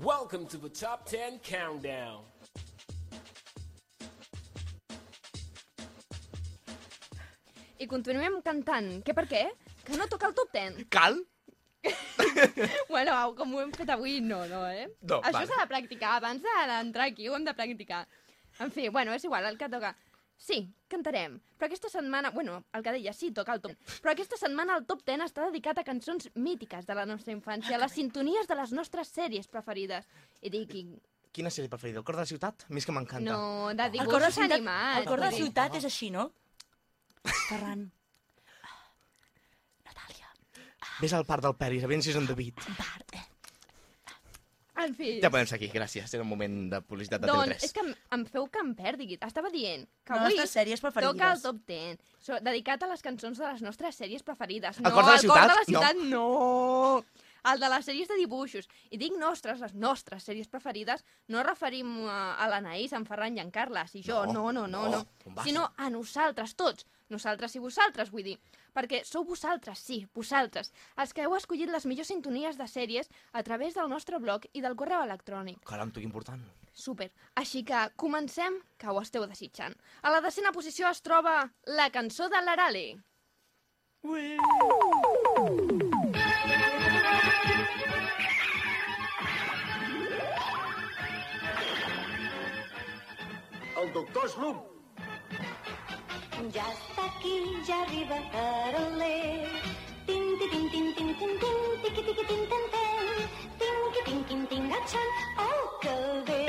Welcome to the Top 10 Countdown. I continuem cantant. Què per què? Que no toca el top 10. Cal? Bueno, au, com ho hem fet avui, no, no, eh? No, Això vale. s'ha de practicar. Abans de- d'entrar aquí ho hem de practicar. En fi, bueno, és igual, el que toca. Sí, cantarem. Però aquesta setmana... Bueno, el que deia, sí, toca el top 10. Però aquesta setmana el top 10 està dedicat a cançons mítiques de la nostra infància, a les sintonies de les nostres sèries preferides. I dic, i... Quina sèrie preferida? El cor de la ciutat? A mi és que m'encanta. no, de El cor de dibuixos ciutat, animats. el cor de dir. ciutat és així, no? Ferran. Natàlia. Ves al parc del Peris, a veure si és en David. Bar. Eh. En fi. Ja podem seguir, gràcies. Era un moment de publicitat de Doncs TV3. és que em, em feu que em perdi. Estava dient que Les avui nostres sèries preferides. toca el top 10, so, dedicat a les cançons de les nostres sèries preferides. El no, cor de la el ciutat? cor de la ciutat, no. El de les sèries de dibuixos. I dic nostres, les nostres sèries preferides, no referim a, a l'Anaïs, en Ferran i en Carles i jo, no, no, no, no. com va Sinó a nosaltres tots. Nosaltres i vosaltres, vull dir. Perquè sou vosaltres, sí, vosaltres, els que heu escollit les millors sintonies de sèries a través del nostre blog i del correu electrònic. Caram, tu, que important. Super. Així que comencem, que ho esteu desitjant. A la decena posició es troba la cançó de l'Arale. El doctor Slum. Ja està aquí, ja arriba Arale. Tin, ti, tin, tin, tin, tin, tin, tiqui, tiqui, tin, tin, tin. Tinqui, tinquin, tingatxan, oh, que bé.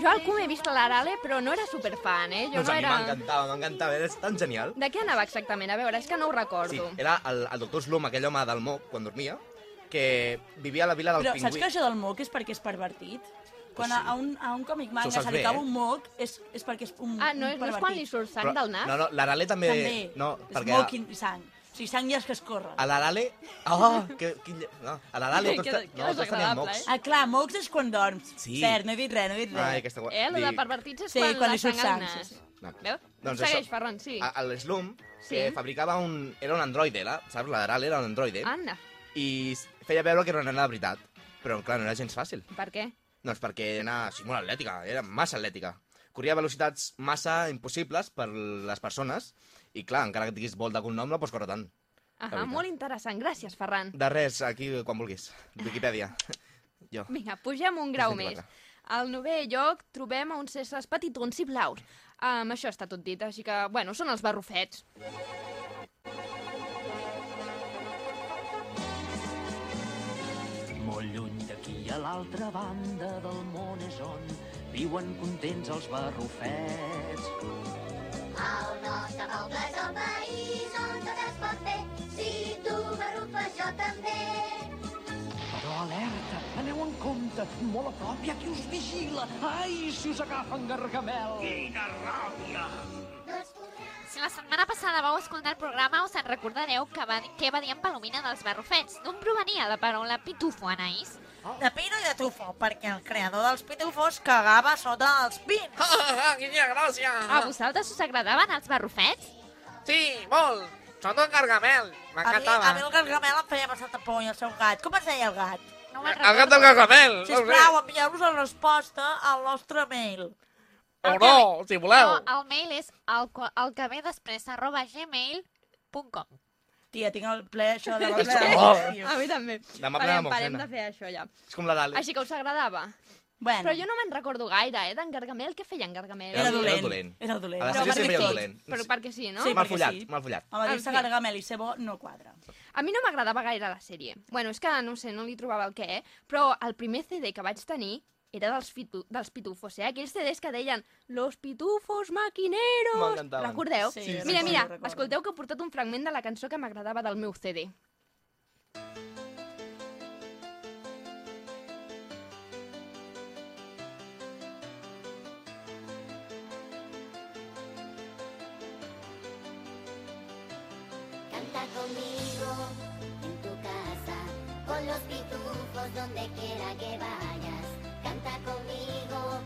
Jo al CUM he vist l'Arale, però no era superfan, eh? Jo doncs no a mi era... m'encantava, m'encantava. Era tan genial. De què anava exactament? A veure, és que no ho Sí, recordo. era el, el doctor Slum, aquell home del moc, quan dormia, que vivia a la vila del Però saps pingüí. que això del moc és perquè és pervertit? Quan a, a, un, a un còmic manga saps se li bé, cau eh? un moc és, és perquè és un, Ah, no, un és, no és quan li surt sang del nas? No, no, l'Arale també... També. No, és perquè... moc i sang. O sigui, sang ja és que es corre. A l'Arale... Oh, que, que, no, a l'Arale tots, Que- no, tots tenien desagradable, mocs. eh? Ah, clar, mocs és quan dorms. Sí. Cert, no he dit res, no he dit res. Ai, aquesta... Eh, lo de dic- pervertits és Sí, quan, quan la surt sang al sang, nas. sí, sí. No. Veus? Doncs Segueix, això. Ferran, sí. A- a L'Slum, Sí. que fabricava un... Era un androide, era, saps? L'Arale era un androide. Anda, I s- feia veure que era una nena de veritat. Però, clar, no era gens fàcil. per què? Doncs perquè era sí, molt atlètica, era massa atlètica. Corria a velocitats massa impossibles per les persones i, clar, encara que tinguis volt de cognom, no pots córrer tant. Ahà, molt interessant. Gràcies, Ferran. De res, aquí, quan vulguis. Wikipedia. Jo. Vinga, pugem un grau més. 24. Al novè lloc trobem a uns éssers petitons i blaus. Amb això està tot dit, així que, bueno, són els barrufets. Molt lluny d'aquí a l'altra banda del món és on viuen contents els barrufets. El nostre poble és el país on tot es pot fer. Si tu barrufes, jo també. Però alerta, aneu en compte, molt a prop hi ha qui us vigila. Ai, si us agafen gargamel! Quina ràbia! Si la setmana passada vau escoltar el programa, us en recordareu que va, què va dir en Palomina dels barrufets. D'on provenia la paraula pitufo, Anaïs? De pino i de tufo, perquè el creador dels pitufos cagava sota els pins. Quina gràcia! A vosaltres us agradaven els barrufets? Sí, molt! Sobretot Gargamel, A mi, m'encantava. a mi el gargamel em feia bastanta por i el seu gat. Com es deia el gat? No El gat del Gargamel! no. Sisplau, envieu-nos la resposta al nostre mail. O no, si voleu. No, el mail és el, el que ve després arroba gmail.com. Tia, tinc el ple això de la com- A mi també. Demà Parem, plena parem de fer això ja. És com la d'Ali. Així que us agradava. Bueno, Però jo no me'n recordo gaire, eh, d'en Gargamel. Què feia en Gargamel? era Era dolent. dolent. Era dolent. A la Però sèrie perquè sempre era dolent. Però perquè sí, no? Sí, mal follat, sí. mal follat. Home, dir-se gargamel i ser bo no quadra. A mi no m'agradava gaire la sèrie. Bueno, és que, no sé, no li trobava el què, eh? Però el primer CD que vaig tenir era dels, fitu dels pitufos, eh? Aquells CDs que deien Los pitufos maquineros. Recordeu? Sí, mira, recordo, mira, recordo. escolteu que he portat un fragment de la cançó que m'agradava del meu CD. Canta conmigo en tu casa, con los pitufos donde quiera que vayas. Canta conmigo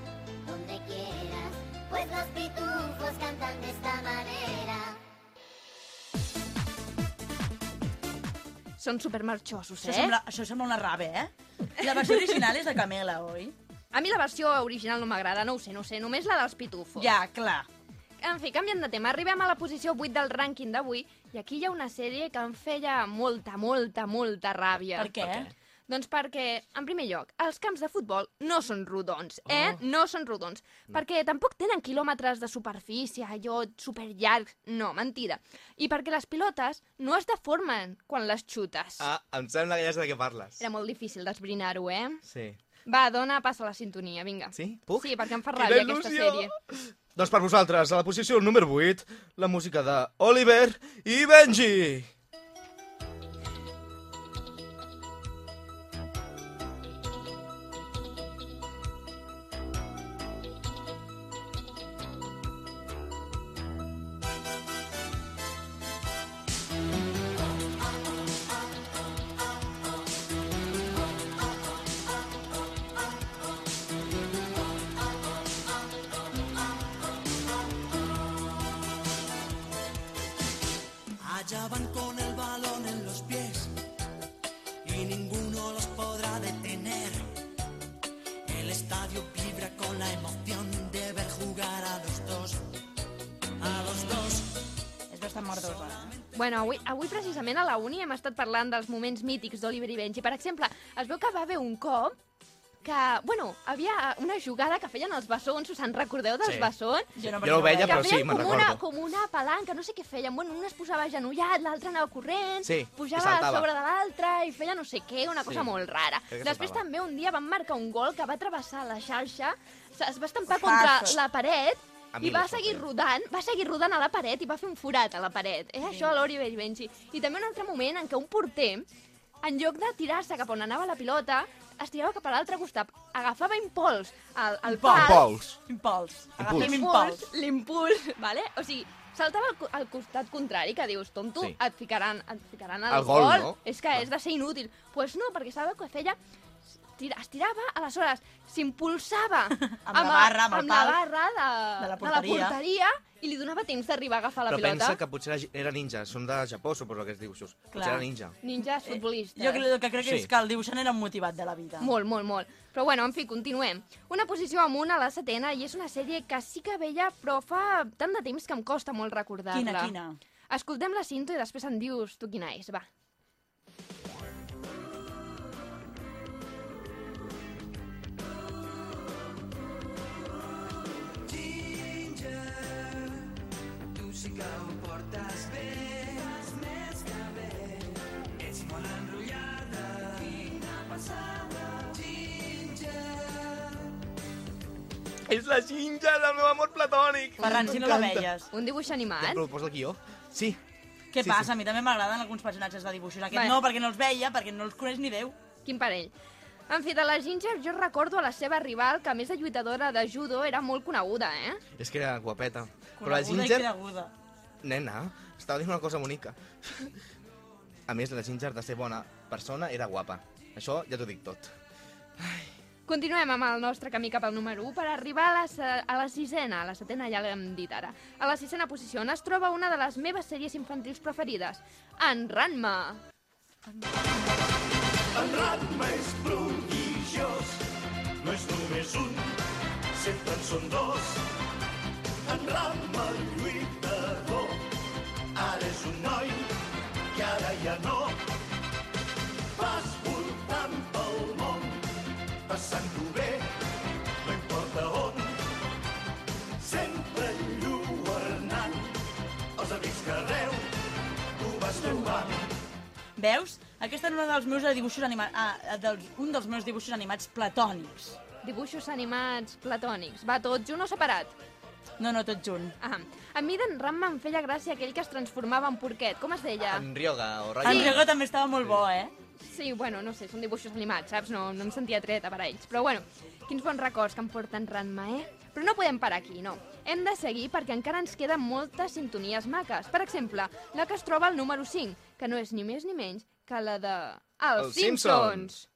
donde quieras, pues los pitufos cantan de esta manera. són supermarxosos, Això eh? sembla, això sembla una rave, eh? La versió original és de Camela, oi? A mi la versió original no m'agrada, no ho sé, no ho sé, només la dels pitufos. Ja, clar. En fi, canviant de tema, arribem a la posició 8 del rànquing d'avui i aquí hi ha una sèrie que em feia molta, molta, molta ràbia. Per què? Per què? Doncs perquè, en primer lloc, els camps de futbol no són rodons, eh? No són rodons. Perquè tampoc tenen quilòmetres de superfície, allò superllargs. No, mentida. I perquè les pilotes no es deformen quan les xutes. Ah, em sembla que ja sé de què parles. Era molt difícil d'esbrinar-ho, eh? Sí. Va, dona, passa la sintonia, vinga. Sí? Puc? Sí, perquè em fa ràbia aquesta sèrie. Doncs per vosaltres, a la posició número 8, la música de Oliver i Benji. Allá van con el balón en los pies y ninguno los podrá detener. El estadio vibra con la emoción de ver jugar a los dos. A los dos. És bastant merdosa, eh? Bueno, avui, avui precisament a la uni hem estat parlant dels moments mítics d'Oliver i Benji. Per exemple, es veu que va haver un cop que, bueno, havia una jugada que feien els bessons, us en recordeu dels Sí. bessons? Jo no, Jo no ho veia, però sí, me'n com una, recordo. com una palanca, no sé què feien. Bueno, un es posava agenollat, l'altre anava corrent, Sí, pujava a sobre de l'altre i feia no sé què, una cosa Sí, molt rara. Després saltava. també un dia van marcar un gol que va travessar la xarxa, es va estampar contra la paret i va seguir rodant, va seguir rodant a la paret i va fer un forat a la paret. És això l'Oliver i Benji. I també un altre moment en què un porter, en lloc de tirar-se cap on anava la pilota, es tirava cap a l'altre costat, agafava impuls al, al Impuls. pal, Impuls. Impuls. Impuls. Agafem l'impuls, impuls. l'impuls, vale? O sigui, saltava al, al costat contrari, que dius, tonto, Sí. et ficaran, et ficaran al Al gol, no? És que és de ser inútil. Doncs pues no, perquè sabeu que feia tira, es tirava, aleshores s'impulsava Amb la barra, amb el amb la barra de, de la de la porteria. I li donava temps d'arribar a agafar la Però pilota. pensa que potser era- ninja, són de Japó, suposo, aquests dibuixos. Potser Clar. era ninja. Ninjas futbolistes. Jo crec, el que crec Sí. és que el dibuixant era un motivat de la vida. Molt, molt, molt. Però bueno, en fi, continuem. Una posició amunt a la setena i és una sèrie que sí que veia, però fa tant de temps que em costa molt recordar-la. Quina, quina? Escoltem la cinta i després em dius tu quina és, va. Que ho portes bé, fas més que bé. Ets molt enrotllada, quina passada. Ginger. És la Ginger del meu amor platònic. Ferran, si no la veies. Un dibuix Ja, animat? però posa el guió. Sí. Què Sí, passa? sí. A mi també m'agraden alguns personatges de dibuixos. Aquest Bé. no, perquè no els veia, perquè no els coneix ni Déu. Quin parell. En fi, de la Ginger jo recordo a la seva rival, que a més de lluitadora de judo era molt coneguda, eh? És que era guapeta. Però la Coneguda i Ginger... creguda. Nena, estava dient una cosa bonica. A més, la Ginger, de ser bona persona, era guapa. Això ja t'ho dic tot. Continuem amb el nostre camí cap al número 1 per arribar a la, a la sisena, a la setena ja l'hem dit ara. A la sisena posició on es troba una de les meves sèries infantils preferides, en Ranma. En Ratma és prodigiós, no és només un, sempre en són dos. En lluitador, ara és un noi i ara ja no. Vas voltant pel món, passant-ho bé, no importa on. Sempre enlluernant els amics que arreu tu vas trobant. Veus? Aquest era un dels meus dibuixos animats, ah, dels, un dels meus dibuixos animats platònics. Dibuixos animats platònics. Va, tot junt o separat? No, no, tot junt. Ah, a mi d'en Ranma em feia gràcia aquell que es transformava en porquet. Com es deia? En Ryoga o En Rayo. Rego també estava molt bo, eh? Sí, bueno, no sé, són dibuixos animats, saps? No, no em sentia treta per a ells. Però bueno, quins bons records que em porten Ranma, eh? Però no podem parar aquí, no. Hem de seguir perquè encara ens queden moltes sintonies maques. Per exemple, la que es troba al número 5, que no és ni més ni menys que la de... Els, Els Simpsons. Simpsons.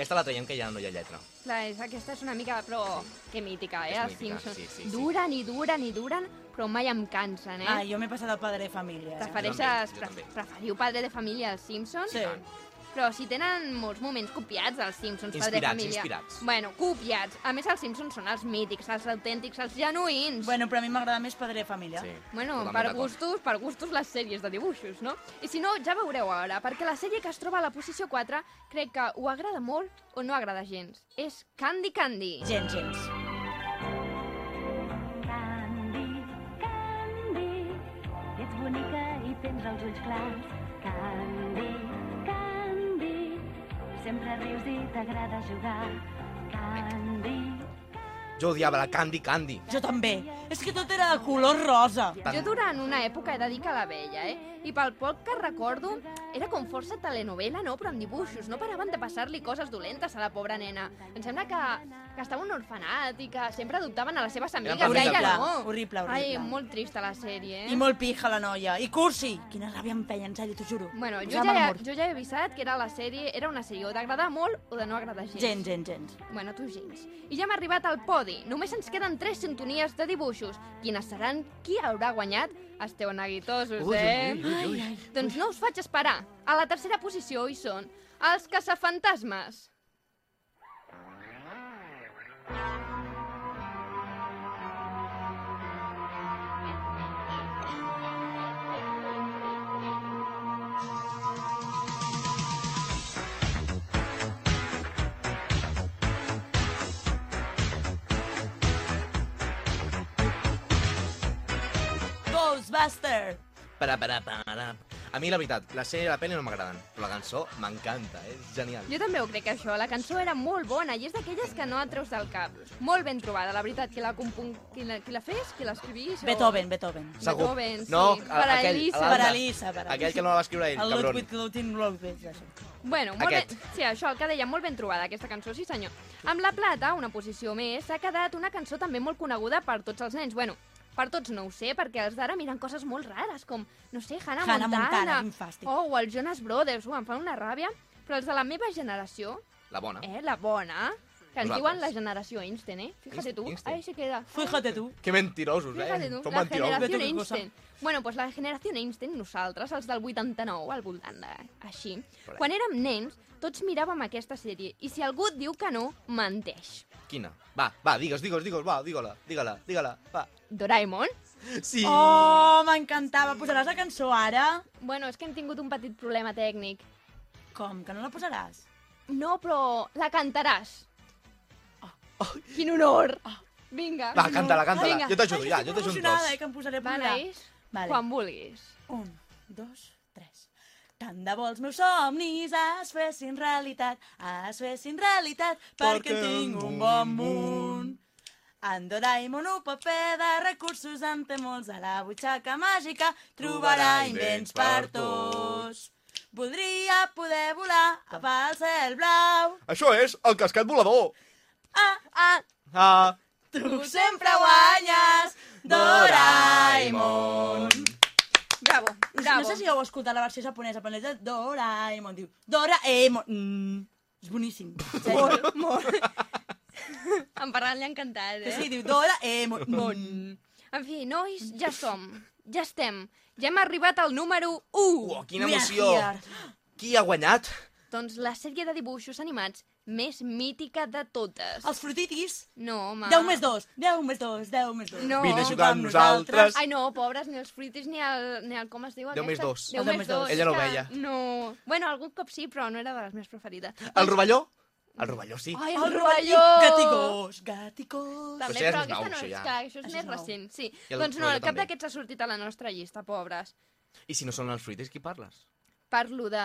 Aquesta la traiem que ja no hi ha lletra. Clar, és, aquesta és una mica, però que mítica, eh, És els mítica, Simpsons. sí, sí, sí. Duren i duren i duren, però mai em cansen, eh? Ah, jo m'he passat al Padre de Família. Eh? Prefereixes, jo també. pre preferiu Padre de Família als Simpsons? Sí. Però si tenen molts moments copiats els Simpsons, Padre de Inspirats, Família. inspirats. Bueno, copiats. A més, els Simpsons són els mítics, els autèntics, els genuïns. Bueno, però a mi m'agrada més Padre de Família. Sí. Bueno, per gustos, per gustos les sèries de dibuixos, no? I si no, ja veureu ara, perquè la sèrie que es troba a la posició 4 crec que o agrada molt o no agrada gens. És Candy Candy. Gens, gens. Candy, Candy, ets bonica i tens els ulls clars. Candy, sempre rius i t'agrada jugar. Candy, Jo odiava la Candy Candy. Jo també. És que tot era de color rosa. Jo durant una època he de dir que la veia, eh? I pel poc que recordo, era com força telenovela, no? Però amb dibuixos. No paraven de passar-li coses dolentes a la pobra nena. Em sembla que, que estava un orfenat i que sempre adoptaven a les seves amigues. horrible, ella no. horrible, horrible. Ai, molt trista la sèrie, eh? I molt pija la noia. I cursi. Quina ràbia em feia, en sèrio, t'ho juro. Bueno, jo ja, amor. jo ja he avisat que era la sèrie, era una sèrie o d'agradar molt o de no agradar gens. Gens, gens, gens. Bueno, tu gens. I ja hem arribat al podi. Només ens queden tres sintonies de dibuixos. Quines seran? Qui haurà guanyat? Esteu neguitosos, Ui, eh? ui, ui, ui. Doncs no us faig esperar. A la tercera posició hi són els caçafantasmes. Ghostbuster. Para, para, para. A mi, la veritat, la sèrie i la pel·li no m'agraden, però la cançó m'encanta, eh? és genial. Jo també ho crec, això. La cançó era molt bona i és d'aquelles que no et treus del cap. Molt ben trobada, la veritat. Qui la, compon... qui la, qui la fes? Qui l'escrivís? O... Beethoven, Beethoven. Segur. Beethoven, sí. No, a- Per aquell, Elisa. l'altre. Per Elisa, per Aquell que no la va escriure ell, El cabron. Ludwig Lutin Ludwig, això. Bueno, molt Aquest. ben... Sí, això, el que deia, molt ben trobada, aquesta cançó, sí senyor. Amb la plata, una posició més, s'ha quedat una cançó també molt coneguda per tots els nens. Bueno, per tots no ho sé, perquè els d'ara miren coses molt rares, com, no sé, Hannah, Hannah Montana. Montana. Oh, o els Jonas Brothers, uh, em fan una ràbia. Però els de la meva generació, La bona. eh, la bona, que ens diuen la generació Einstein, eh? Fíjate tu, Einstein. ahí se queda. Fíjate tu. Que mentirosos, eh? Fíjate tu, Som la mentirosos. generació. Einstein. Bueno, doncs la generació Einstein, nosaltres, els del 89, al voltant de... així. Quan érem nens, tots miràvem aquesta sèrie, i si algú et diu que no, menteix. Quina? Va, va, digues, digues, digues, va, digue-la, digue-la, digue-la, va. Doraemon? Sí. Oh, m'encantava. Posaràs la cançó ara? Bueno, és que hem tingut un petit problema tècnic. Com, que no la posaràs? No, però la cantaràs. Quin honor! Vinga. Va, canta-la, canta-la. Vinga. Jo t'ajudo, ja, jo t'ajudo un emocionada, tros. eh, que em posaré a plorar. Vale. quan vulguis. Un, dos, tres. Tant de bo els meus somnis es fessin realitat, es fessin realitat, perquè en tinc un bon munt. En Doraemon pot fer de recursos, en té molts a la butxaca màgica, trobarà invents per tots. Voldria poder volar pel cel blau. Això és el cascat volador. Ah, ah, Ah. tu sempre guanyes, Doraemon. Bravo, bravo. No sé si heu escoltat la versió japonesa, però és Doraemon, diu Doraemon. Mm, és boníssim. Molt, molt. En Ferran li ha encantat, eh? sí, diu Doraemon. Mon. En fi, nois, ja som. Ja estem. Ja hem arribat al número 1. Oh, quina emoció. Qui ha guanyat? Doncs la sèrie de dibuixos animats més mítica de totes. Els frutitis. No, home. 10 més 2, 10 més 2, 10 més 2. No. Vine a jugar amb nosaltres. Ai, no, pobres, ni els fruitis ni el, ni el com es diu Deu més aquesta? dos. Deu El deu més més dos. dos. Ella no veia. No. Bueno, algun cop sí, però no era de les meves preferides. El rovelló? El rovelló, sí. Ai, El el rovelló. Gaticós, gaticós. També, Però és però més nou, aquesta no això és, ja. clar, això és Això és més nou. recent, sí. Doncs no, cap d'aquests ha sortit a la nostra llista, pobres. I si no són els fruitis, qui parles? Parlo de...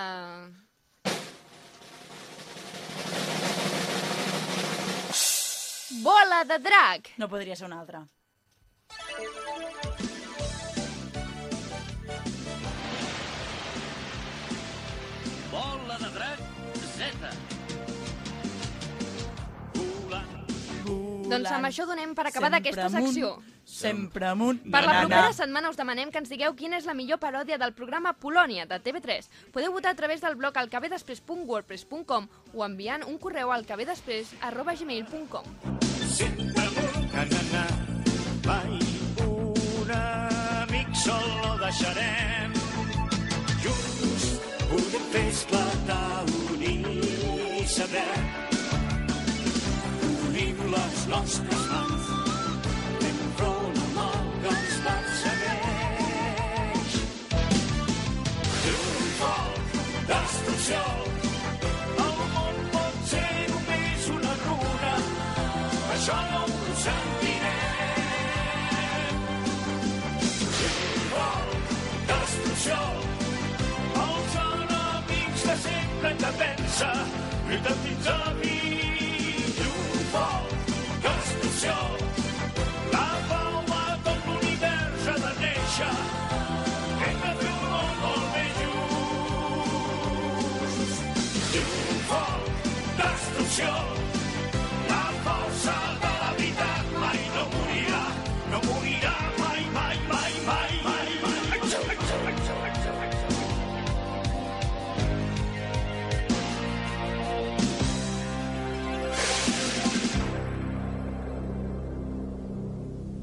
Bola de drac! No podria ser una altra. Bola de drac Z. Doncs amb això donem per acabar d'aquesta secció. Sempre amunt. Per la propera setmana us demanem que ens digueu quina és la millor paròdia del programa Polònia, de TV3. Podeu votar a través del blog alcabedespres.wordpress.com o enviant un correu alcabedespres.gmail.com deixarem junts podem fer esclatar unir i saber unim les nostres mans